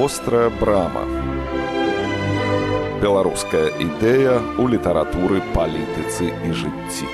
вострая брама. Беларуская ідэя ў літаратуры палітыцы і жыцці.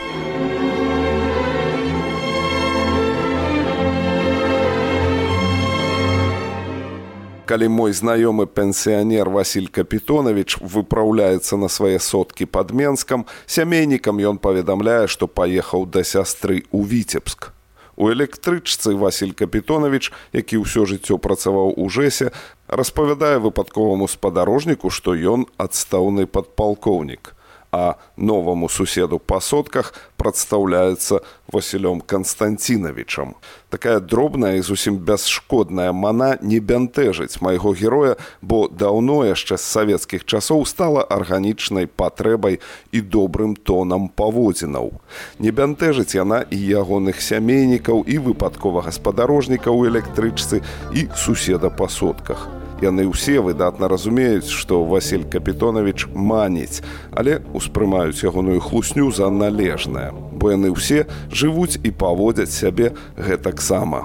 Калі мой знаёмы пенсіянер Васіль Капітонавіч выпраўляецца на свае соткі пад Менскам, сямейнікам ён паведамляе, што паехаў да сястры ў Віцебск. У электрычцы Васіль Капітонавіч, які ўсё жыццё працаваў у жэсе, распавядае выпадковаму спадарожніку, што ён адстаўны падпалкоўнік а новаму суседу па сотках прадстаўляецца Васілём Канстанцінавічам. Такая дробная і зусім бясшкодная мана не бянтэжыць майго героя, бо даўно яшчэ з савецкіх часоў стала арганічнай патрэбай і добрым тонам паводзінаў. Не бянтэжыць яна і ягоных сямейнікаў і выпадковага спадарожніка ў электрычцы і суседа па сотках яны ўсе выдатна разумеюць, што Васіль Капітонавіч маніць, але ўспрымаюць ягоную хлусню за належнае, бо яны ўсе жывуць і паводзяць сябе гэтаксама.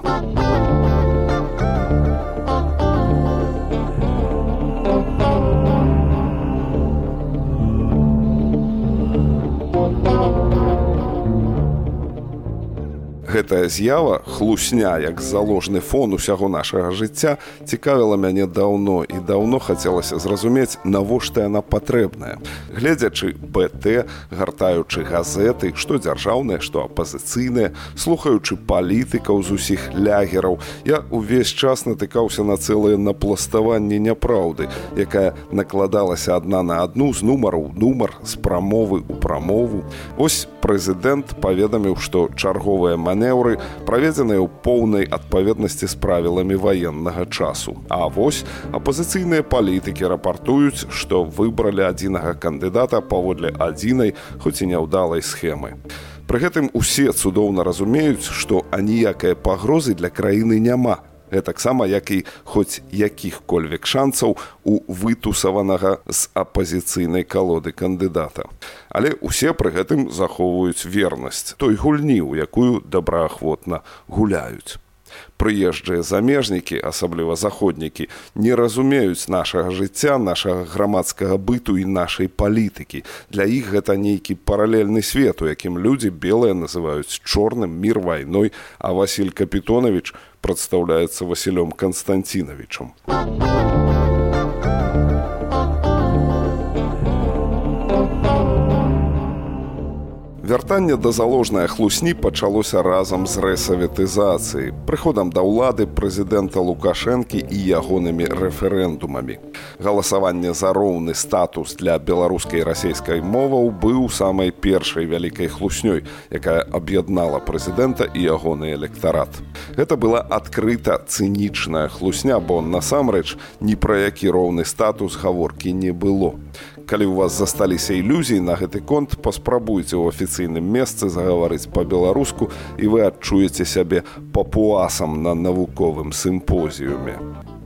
Гэтая з'ява хлусня як заложны фон усяго нашага жыцця цікавіла мяне даўно і даўно хацелася зразумець навошта яна патрэбная. Гледзячы бт гартаючы газеты што дзяржаўныя што апазіцыйныя слухаючы палітыкаў з усіх лягераў я увесь час натыкаўся на цэлыя напластаванні няпраўды якая накладалася адна на адну з нумараў нумар з прамовы ў прамову. Ось прэзідэнт паведаміў што чарговыя манеры манеўры праведзеныя ў поўнай адпаведнасці з правіламі ваеннага часу. А вось апазіцыйныя палітыкі рапартуюць, што выбралі адзінага кандыдата паводле адзінай, хоць і няўдалай схемы. Пры гэтым усе цудоўна разумеюць, што аніякай пагрозы для краіны няма гэтаксама як і хоць якіх-кольвек шанцаў у вытусаванага з апазіцыйнай калоды кандыдата. Але ўсе пры гэтым захоўваюць вернасць той гульні, у якую добраахвотна гуляюць прыезджыя замежнікі асабліва заходнікі не разумеюць нашага жыцця нашага грамадскага быту і нашай палітыкі. Для іх гэта нейкі паралельны свет у якім людзі белыя называюць чорным мір вайной а василь капітонавіч прадстаўляецца васілём канстанцінавічам Вяртанне да заложнай хлусні пачалося разам з рэсаветызацыяй, прыходам да ўлады прэзідэнта Лукашэнкі і ягонымі рэферэндумамі. Галасаванне за роўны статус для беларускай расійскай моваў быў самай першай вялікай хлуснёй, якая аб'яднала прэзідэнта і ягоны электарат. Гэта была адкрыта цынічная хлусня, бо насамрэч ні пра які роўны статус гаворкі не было калі у вас засталіся ілюзіі на гэты конт паспрабуйце ў афіцыйным месцы загаварыць па-беларуску і вы адчуеце сябе папуасам на навуковым сімпозіуме.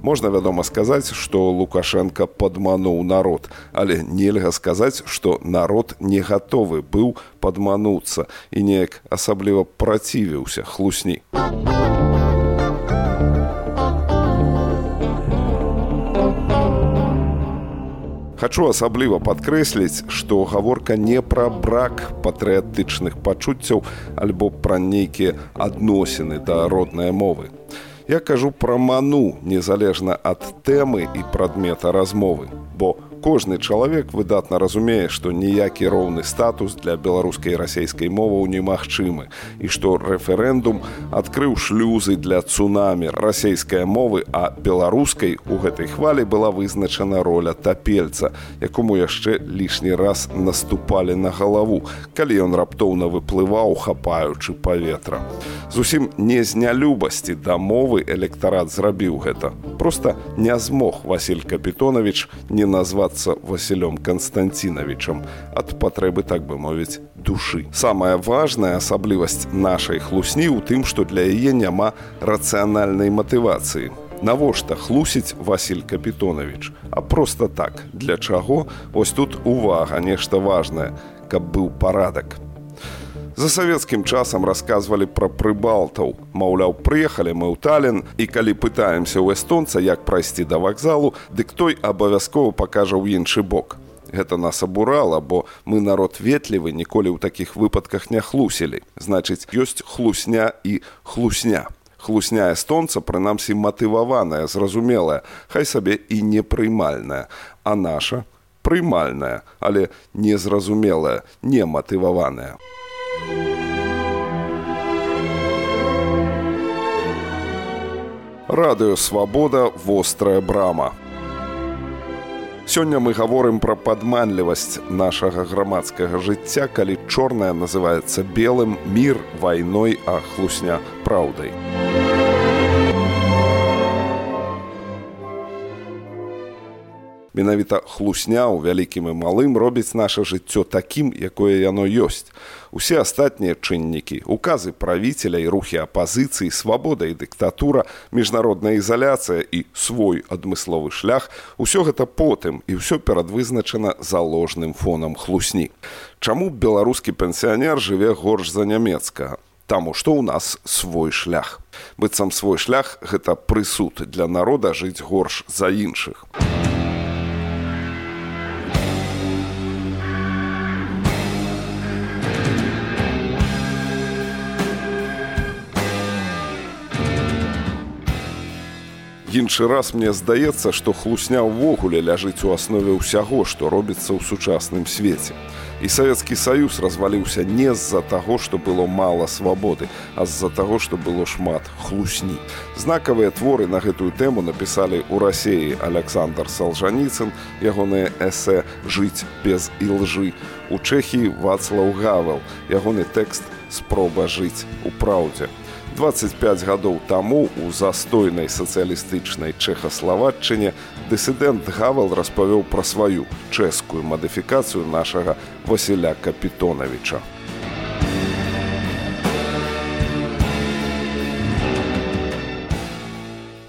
Можна вядома сказаць што лукашенко падмануў народ але нельга сказаць што народ не гатовы быў падмануцца і неяк асабліва працівіўся хлусні. а Хачу асабліва падкрэсліць, што гаворка не пра брак патрыятычных пачуццяў альбо пра нейкія адносіны да роднай мовы. Я кажу пра ману незалежна ад тэмы і прадмета размовы, бо кожны чалавек выдатна разумее, што ніякі роўны статус для беларускай і расійскай моваў немагчымы і што рэферэндум адкрыў шлюзы для цунамі расійскай мовы, а беларускай у гэтай хвалі была вызначана роля тапельца, якому яшчэ лішні раз наступалі на галаву, калі ён раптоўна выплываў, хапаючы паветра. Зусім не з нялюбасці да мовы электарат зрабіў гэта. Проста не змог Васіль Капітонавіч не назваць назвацца Васілём Канстанцінавічам ад патрэбы так бы мовіць душы. Самая важная асаблівасць нашай хлусні ў тым, што для яе няма рацыянальнай матывацыі. Навошта хлусіць Васіль Капітонавіч, а проста так, для чаго вось тут увага, нешта важнае, каб быў парадак. За савецкім часам расказвалі пра прыбалтаў. Маўляў, прыехалі мы ў Талін і калі пытаемся ў эстонца, як прайсці да вакзалу, дык той абавязкова пакажа ў іншы бок. Гэта нас абурала, бо мы народ ветлівы ніколі ў такіх выпадках не хлусілі. Значыць, ёсць хлусня і хлусня. Хлусня эстонца прынамсі матываваная, зразумелая, хай сабе і непрымальная, а наша прымальная, але незразумелая, нематываваная. Радыё свабода вострая брама. Сёння мы гаворым пра падманлівасць нашага грамадскага жыцця, калі чорная называецца белым мір вайной, а хлусня праўдай. Менавіта хлусня ў вялікім і малым робіць наша жыццё такім, якое яно ёсць. Усе астатнія чыннікі, указы правіцеля і рухі апазіцыі, свабода і дыктатура, міжнародная ізаляцыя і свой адмысловы шлях, усё гэта потым і ўсё перадвызначана заложным фонам хлусні. Чаму беларускі пенсіянер жыве горш за нямецкага? Таму што ў нас свой шлях. Быццам свой шлях гэта прысуд для народа жыць горш за іншых. Іншы раз мне здаецца, што хлусня ўвогуле ляжыць у аснове ўсяго, што робіцца ў сучасным свеце. І савецкі саюз разваліўся не з-за таго, што было мала свабоды, а з-за таго, што было шмат хлусні. Знакавыя творы на гэтую тэму напісалі ў рассеі Александр Салжаніцын, ягоныя эсэ жыць без ілжы. У Чэхіі Вацлаў Гавел, ягоны тэкст спроба жыць у праўдзе. 25 гадоў таму у застойнай сацыялістычнай чэхаславатчыне дысідэнт Гавал распавёў пра сваю чэшскую мадыфікацыю нашага Васіля Капітонавіча.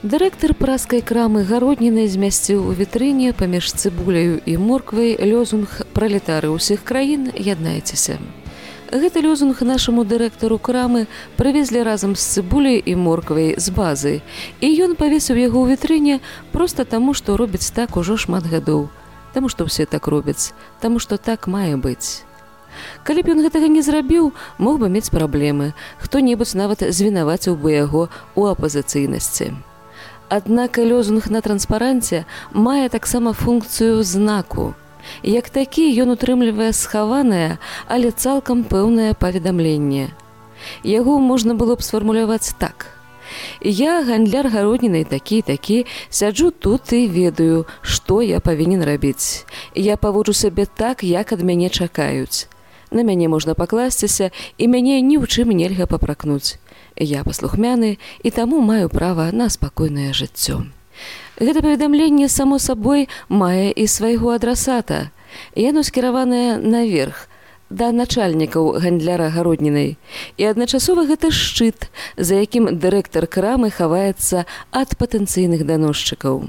Дырэктар праскай крамы гародніны змясціў у вітрыне паміж цыбуляю і морквай лёзунг пралетары ўсіх краін яднайцеся. Гэты лёзунг нашаму дырэктару крамы прывезлі разам з цыбуляй і морквай з базы. І ён павесіў яго ў вітрыне проста таму, што робіць так ужо шмат гадоў. Таму што ўсе так робяць, таму што так мае быць. Калі б ён гэтага не зрабіў, мог бы мець праблемы. Хто-небудзь нават звінаваціў бы яго ў апазіцыйнасці. Аднак лёзунг на транспаранце мае таксама функцыю знаку. Як такі ён утрымлівае схаванае, але цалкам пэўнае паведамленне. Яго можна было б сфармуляваць так. Я гандляр гароднінай такі такі сяджу тут і ведаю, што я павінен рабіць. Я паводжу сабе так, як ад мяне чакаюць. На мяне можна пакласціся і мяне ні ў чым нельга папракнуць. Я паслухмяны і таму маю права на спакойнае жыццё. Гэта паведамленне само сабой мае і свайго адрасата. Яно скіраванае наверх да начальнікаў гандляра гароднінай. І адначасова гэта шчыт, за якім дырэктар крамы хаваецца ад патэнцыйных даносчыкаў.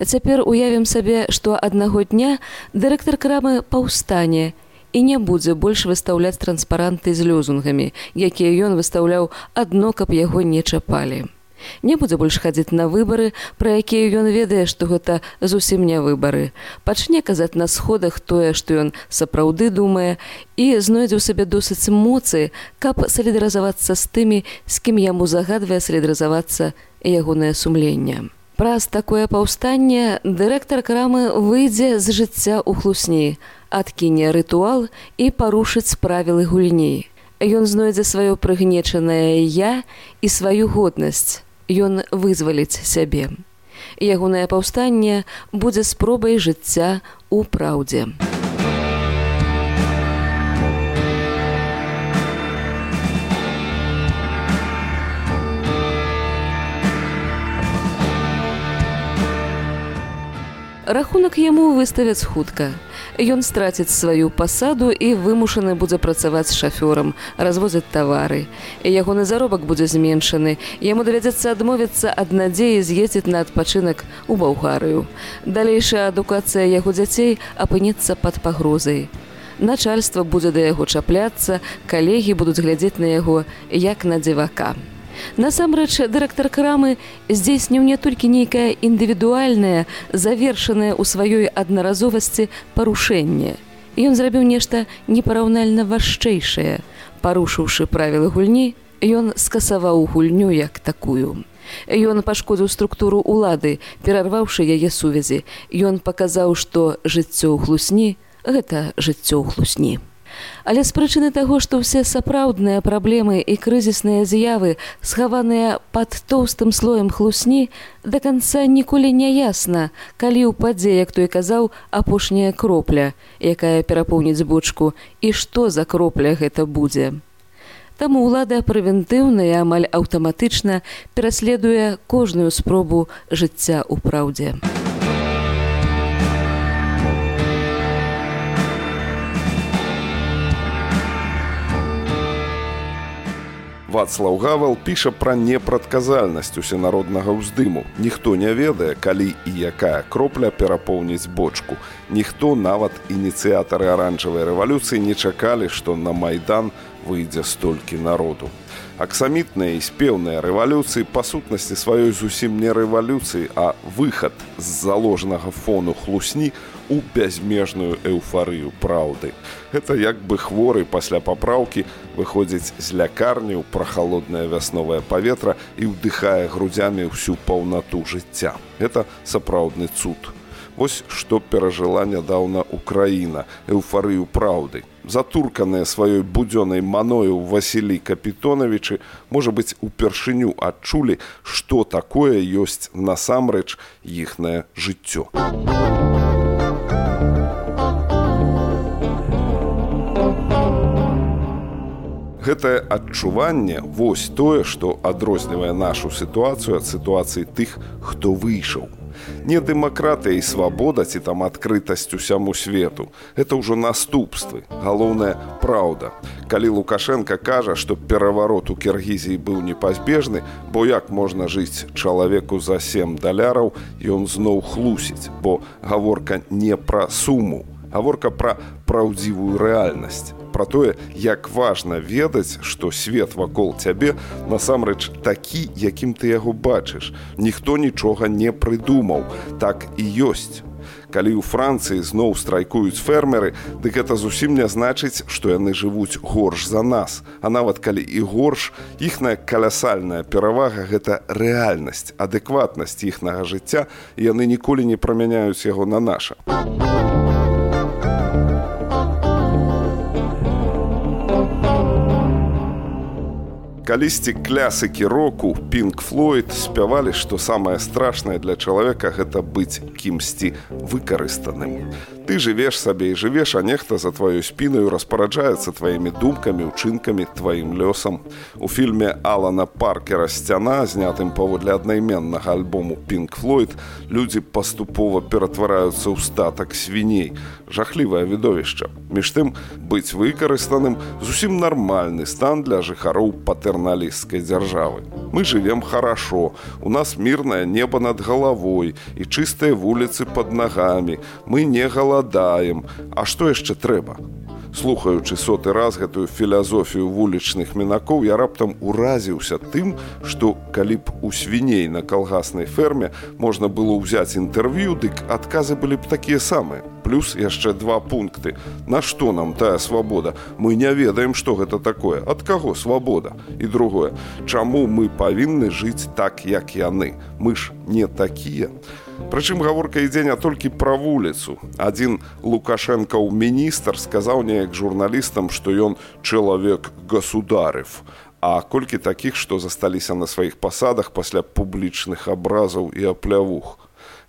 Цяпер уявім сабе, што аднаго дня дырэктар крамы паўстане і не будзе больш выстаўляць транспаранты з лёзунгамі, якія ён выстаўляў адно, каб яго не чапалі. Не будзе больш хадзіць на выбары, пра якія ён ведае, што гэта зусім не выбары. Пачне казаць на сходах тое, што ён сапраўды думае і знойдзе ў сабе досыць моцы, каб салідарызавацца з тымі, з кім яму загадвае салідарызавацца ягонае сумленне. Праз такое паўстанне дырэктар крамы выйдзе з жыцця ў хлусні, адкіне рытуал і парушыць правілы гульні. Ён знойдзе сваё прыгнечанае я і сваю годнасць ён вызваліць сябе. Ягонае паўстанне будзе спробай жыцця ў праўдзе. Рахунак яму выставяць хутка. Ён страціць сваю пасаду і вымушаны будзе працаваць з шафёрам, развозіць тавары. Ягоны заробак будзе зменшаны. Яму давядзецца адмовіцца ад надзеі з'ездзіць на адпачынак у Баўгарыю. Далейшая адукацыя яго дзяцей апынецца пад пагрозай. начальства будзе да яго чапляцца калегі будуць глядзець на яго як на дзівака насамрэч дырэктар крамы здзейсніў не толькі нейкае індывідуальнае завершанае ў сваёй аднаразовасці парушэнне ён зрабіў нешта непараўнальна важчэйшае парушыўшы правілы гульні ён скасаваў гульню як такую Ён пашкодзіў структуру ўлады, перарваўшы яе сувязі. Ён паказаў, што жыццё ў хлусні гэта жыццё ў хлусні. Але з прычыны таго, што ўсе сапраўдныя праблемы і крызісныя з'явы, схаваныя пад тоўстым слоем хлусні, да канца ніколі не ясна, калі ўпадзе, як той казаў апошняя кропля, якая перапоўніць бочку і што за кропля гэта будзе. Таму ўлада прэвентыўна і амаль аўтаматычна пераследуе кожную спробу жыцця ў праўдзе. Вацлаў Гавал піша пра непрадказальнасць усенароднага ўздыму. Ніхто не ведае, калі і якая кропля перапоўніць бочку. Ніхто нават ініцыятары аранжавай рэвалюцыі не чакалі, што на майдан выйдзе столькі народу. Аксамітныя і спеўныя рэвалюцыі па сутнасці сваёй зусім не рэвалюцыі, а выхад з заложнага фону хлусні у бязмежную эўфарыю праўды. Гэта як бы хворы пасля папраўкі выходзіць з лякарні ў прахалоднае вясновае паветра і ўдыхае грудзямі ўсю паўнату жыцця. Гэта сапраўдны цуд. Вось што перажыла нядаўна Украіна, эўфарыю праўды. Затурканыя сваёй будзёнай маною Васілі Капітонавічы, можа быць, упершыню адчулі, што такое ёсць насамрэч іхнае жыццё. Гэтае адчуванне вось тое што адрознівае нашу сітуацыю ад сітуацыі тых хто выйшаў. Не дэмакратыя і свабода ці там адкрытасць усяму свету это ўжо наступствы галоўная праўда. Калі лукашенко кажа што пераварот у кіргізіі быў непазбежны бо як можна жыць чалавеку за сем даляраў ён зноў хлусіць бо гаворка не пра суму гаворка пра праўдзівую рэальнасць пра тое, як важна ведаць, што свет вакол цябе насамрэч такі, якім ты яго бачыш. Ніхто нічога не прыдумаў, так і ёсць. Калі ў Францыі зноў страйкуюць фермеры, дык гэта зусім не значыць, што яны жывуць горш за нас. А нават калі і горш, іхная калясальная перавага гэта рэальнасць, адэкватнасць іхнага жыцця, яны ніколі не прамяняюць яго на наша. Калісьці клясыкі року пінк флойд спявалі што самае страшнае для чалавека гэта быць кімсьці выкарыстаным ты жывеш сабе і жывеш а нехта за тваёй спінаю распараджаецца тваімі думкамі учынкамі тваім лёсам у фільме алана паркера сцяна знятым паводле аднайменнага альбому пінк флойд людзі паступова ператвараюцца ў статак свіней жахлівае відовішча між тым быць выкарыстаным зусім нармальны стан для жыхароў патэрна нацыяналісцкай дзяржавы. Мы живвем хорошо, у нас мірнае неба над галавой і чыстыя вуліцы под нагамі. Мы не галадаем, А што яшчэ трэба? Слухаючы соты раз гэтую філазофію вулічных мінакоў, я раптам уразіўся тым, што калі б у свіней на калгаснай ферме можна было ўзяць інтэрв'ю, дык адказы былі б такія самыя плюс яшчэ два пункты. На што нам тая свабода? Мы не ведаем што гэта такое. Ад каго свабода? І другое. Чаму мы павінны жыць так як яны? Мы ж не такія. Прычым гаворка ідзе не толькі пра вуліцу. Адзін лукашэнкаў міністр сказаў неяк журналістам што ён чалавек государев а колькі такіх што засталіся на сваіх пасадах пасля публічных абразаў і аплявух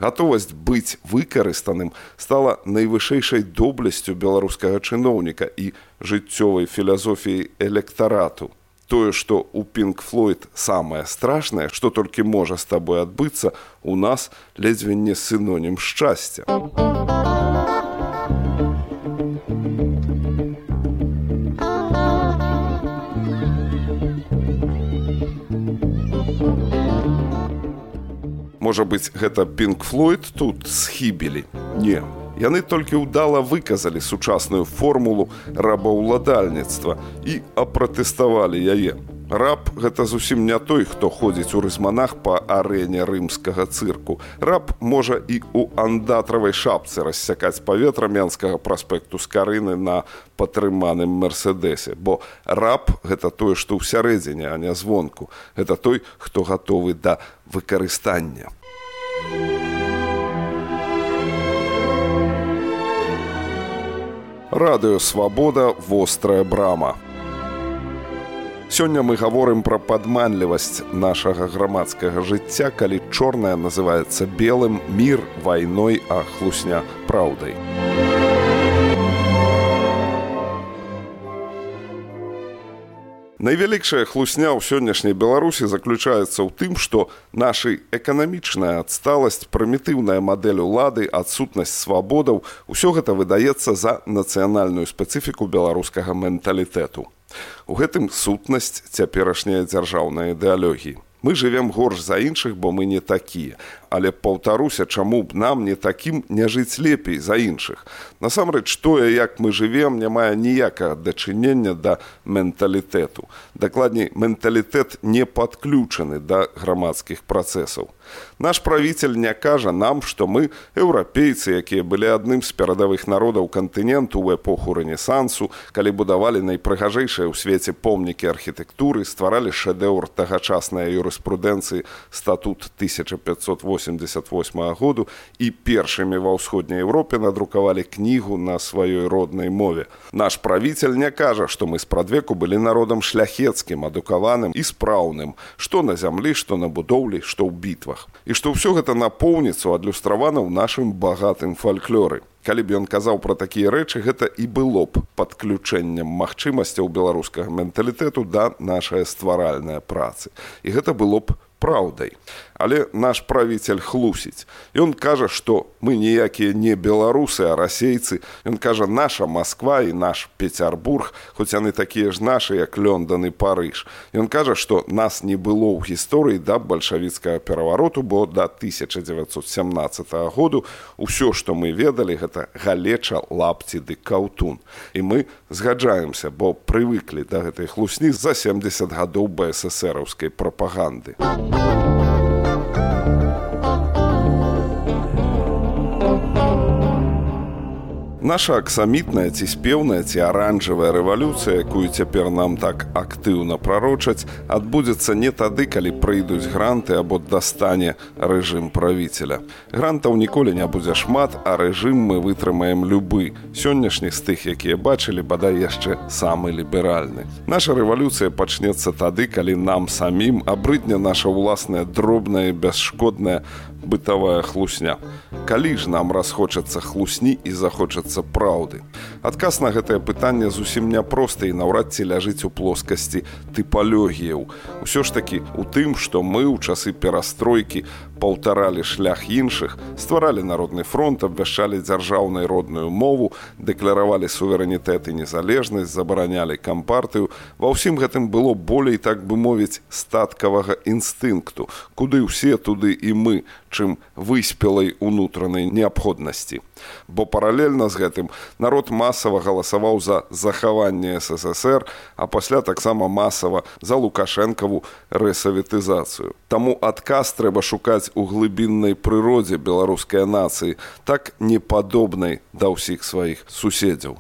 гатовасць быць выкарыстаным стала найвышэйшай доблесцю беларускага чыноўніка і жыццёвай філазофіі электарату. Тое, што ў пінк флойд самае страшнае, што толькі можа з табой адбыцца, у нас ледзьве не сынонім шчасця. Можа быць гэта пінк флойд тут схібілі не Яны толькі ўдала выказалі сучасную формулу рабаўладальніцтва і апратэставалі яе. Раб гэта зусім не той, хто ходзіць у рызманах па арэне рымскага цырку. Раб можа і ў андатравай шапцы рассякаць паветра мянскага праспекту з карыны на падтрыманым мерседесе. Бо раб гэта тое, што ў сярэдзіне, а не звонку. Гэта той, хто гатовы да выкарыстання. Радыё свабода вострая брама. Сёння мы гаворым пра падманлівасць нашага грамадскага жыцця, калі чорная называецца белым мір вайной, а хлусня праўдай. Найвялікшая хлусня ў сённяшняй беларусі заключаецца ў тым, што наша эканамічная адсталасць, прымітыўная мадэль улады, адсутнасць свабодаў, усё гэта выдаецца за нацыянальную спецыфіку беларускага менталітэту. У гэтым сутнасць цяперашняй дзяржаўнай ідэалогіі. Мы жывем горш за іншых, бо мы не такія. Але паўтаруся, чаму б нам не такім не жыць лепей за іншых. Насамрэч тое, як мы жывем, не мае ніякага дачынення да менталітэту. Дакладней, менталітэт не падключаны да грамадскіх працэсаў. Наш правитель не кажа нам, што мы еўрапейцы, якія былі адным з перадавых народаў кантыненту ў эпоху рэнесансу, калі будавалі найпрыгажэйшыя ў свеце помнікі архітэктуры, стваралі шэдэўр тагачаснай юрыспрудэнцыі статут 1588 году і першымі ва ўсходняй Еўропе надрукавалі кнігу на сваёй роднай мове. Наш правитель не кажа, што мы спрадвеку былі народам шляхецкім, адукаваным і спраўным, што на зямлі, што на будоўлі, што ў бітвах і што ўсё гэта напоўніцу адлюстравана ў нашым багатым фальклоры. Калі б ён казаў пра такія рэчы, гэта і было б падключэннем магчымасцяў беларускага менталітэту да нашай стваральнай працы. І гэта было б праўдай. Але наш правіцель хлусіць. Ён кажа, што мы ніякія не беларусы, а расейцы. Ён кажа наша Масква і наш Пецярбург, хоць яны такія ж нашы, як Лёндан і Парыж. Ён кажа, што нас не было ў гісторыі да бальшавіцкага перавароту, бо да 1917 году ўсё, што мы ведалі, гэта галеча лапці ды каўтун. І мы згаджаемся, бо прывыклі да гэтай хлусні за 70 гадоў бСсраўскай прапаганды. Oh. Наша аксамітная ці спеўная ці аранжавая рэвалюцыя, якую цяпер нам так актыўна прарочаць, адбудзецца не тады, калі прыйдуць гранты або дастане рэжым правіцеля. Грантаў ніколі не будзе шмат, а рэжым мы вытрымаем любы. Сённяшні з тых, якія бачылі, бадай яшчэ самы ліберальны. Наша рэвалюцыя пачнецца тады, калі нам самім абрыдне наша ўласная дробная бясшкодная бытавая хлусня. Калі ж нам расхочацца хлусні і захочацца праўды. Адказ на гэтае пытанне зусім няпросты і наўрад ці ляжыць у плоскасці тыпалогіяў. Усё ж такі у тым, што мы ў часы перастройкі паўтаралі шлях іншых, стваралі народны фронт, абвяшчалі дзяржаўнай родную мову, дэкларавалі суверэнітэт і незалежнасць, забаранялі кампартыю. Ва ўсім гэтым было болей так бы мовіць статкавага інстынкту, куды ўсе туды і мы, чым выспелай унутранай неабходнасці. Бо паралельна з гэтым народ масава галасаваў за захаванне ССР, а пасля таксама масава за лукашэнкаву рэсавітызацыю. Таму адказ трэба шукаць у глыбіннай прыродзе беларускай нацыі, так непадобнай да ўсіх сваіх суседзяў.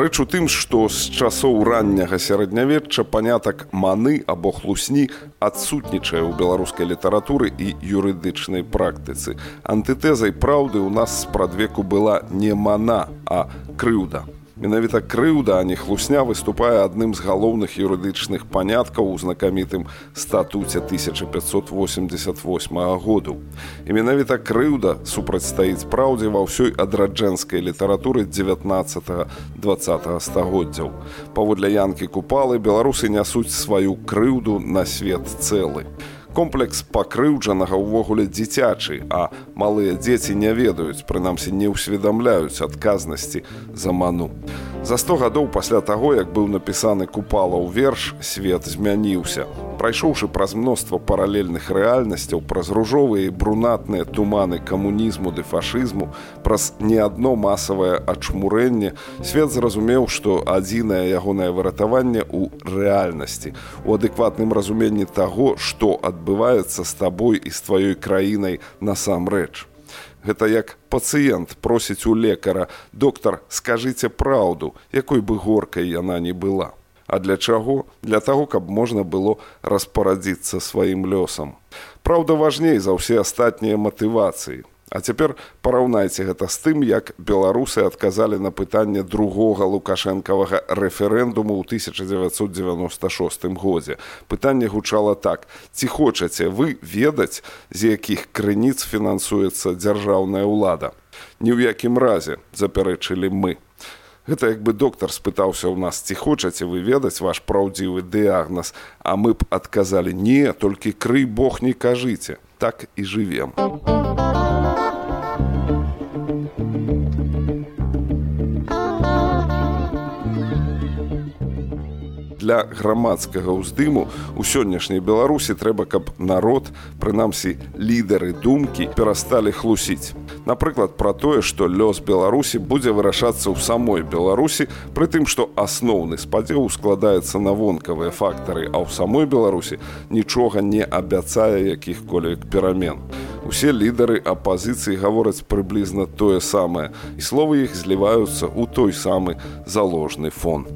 Рэч у тым, што з часоў ранняга сярэднявечча панятак маны або хлусні адсутнічае ў беларускай літаратуры і юрыдычнай практыцы. Антытэзай праўды ў нас спрадвеку была не мана, а крыўда. Менавіта крыўда, а не хлусня выступае адным з галоўных юрыдычных паняткаў у знакамітым статуце 1588 году. І менавіта крыўда супрацьстаіць праўдзе ва ўсёй адраджэнскай літаратуры 19-20 стагоддзяў. Паводле янкі купалы беларусы нясуць сваю крыўду на свет цэлы. Комплекс пакрыўджанага ўвогуле дзіцячы а малыя дзеці не ведаюць прынамсі не ўсведамляюць адказнасці за ману. За 100 гадоў пасля таго як быў напісаны купала ў верш свет змяніўся. Прайшоўшы праз мноства паралельных рэальнасцяў праз ружовыя і брунатныя туманы камунізму ды фашызму праз не адно масавае ачмурэнне свет зразумеў што адзінае ягонае выратаванне ў рэальнасці у адэкватным разуменні таго што адбываецца з табой і з тваёй краінай насамрэч Гэта як пацыент просіць у лекара доктар скажыце праўду якой бы горкай яна не была А для чаго? Для таго, каб можна было распарадзіцца сваім лёсам. Праўда, важней за ўсе астатнія матывацыі. А цяпер параўнайце гэта з тым, як беларусы адказалі на пытанне другога лукашэнкавага рэферэндуму ў 1996 годзе. Пытанне гучала так: ці хочаце вы ведаць, з якіх крыніц фінансуецца дзяржаўная ўлада. Ні ў якім разе запярэчылі мы. Гэта як бы доктар спытаўся ў нас, ці хочаце вы ведаць ваш праўдзівы дыягназ, А мы б адказалі не, толькі крый Бог не кажыце, так і жывем. Для грамадскага ўздыму у сённяшняй беларусі трэба каб народ прынамсі лідары думкі перасталі хлусіць. Напрыклад пра тое што лёс беларусі будзе вырашацца ў самой беларусі пры тым што асноўны спадзеў складаецца на вонкавыя фактары а ў самой беларусі нічога не абяцае якіх-колек перамен. Усе лідары апазіцыі гавораць прыблізна тое самае і словы іх зліваюцца ў той самы заложны фон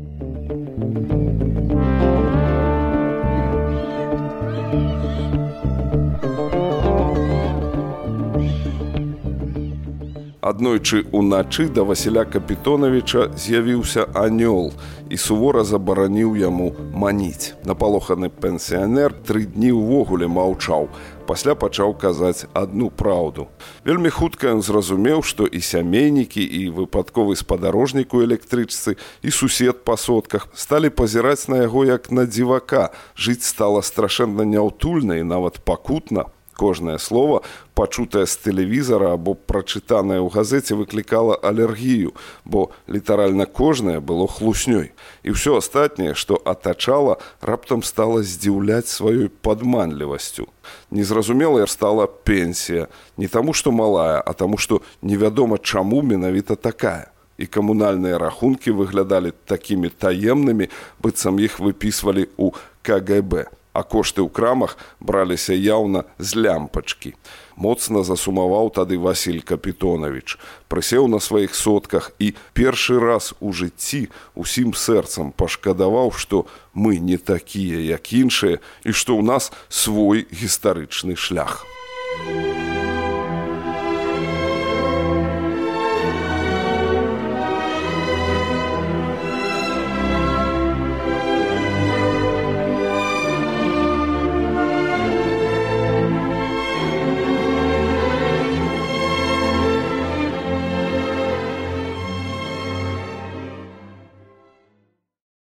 Аднойчы ўначы да Васіля Капітонавіча з'явіўся анёл і сувора забараніў яму маніць. Напалоханы пенсіянер тры дні ўвогуле маўчаў. Пасля пачаў казаць адну праўду. Вельмі хутка ён зразумеў, што і сямейнікі і выпадковы спадарожнік у электрычцы і сусед па сотках сталі пазіраць на яго як на дзівака. Жыць стала страшэнна няўтульна і нават пакутна. Кожнае слово, пачутае з тэлевізара або прачытанае ў газеце выклікала алергію, бо літаральна кожнае было хлуснёй. І ўсё астатняе, што атачала, раптам стала здзіўляць сваёй падманлівасцю. Незразумелая стала пенсія, не таму, што малая, а таму, што невядома, чаму менавіта такая. І камунальныя рахункі выглядалі такімі таемнымі, быццам іх выпісвалі ў КГБ а кошты ў крамах браліся яўна з лямпачкі. Моцна засумаваў тады Васіль Капітонавіч, прысеў на сваіх сотках і першы раз у жыцці усім сэрцам пашкадаваў, што мы не такія, як іншыя і што ў нас свой гістарычны шлях. Thank you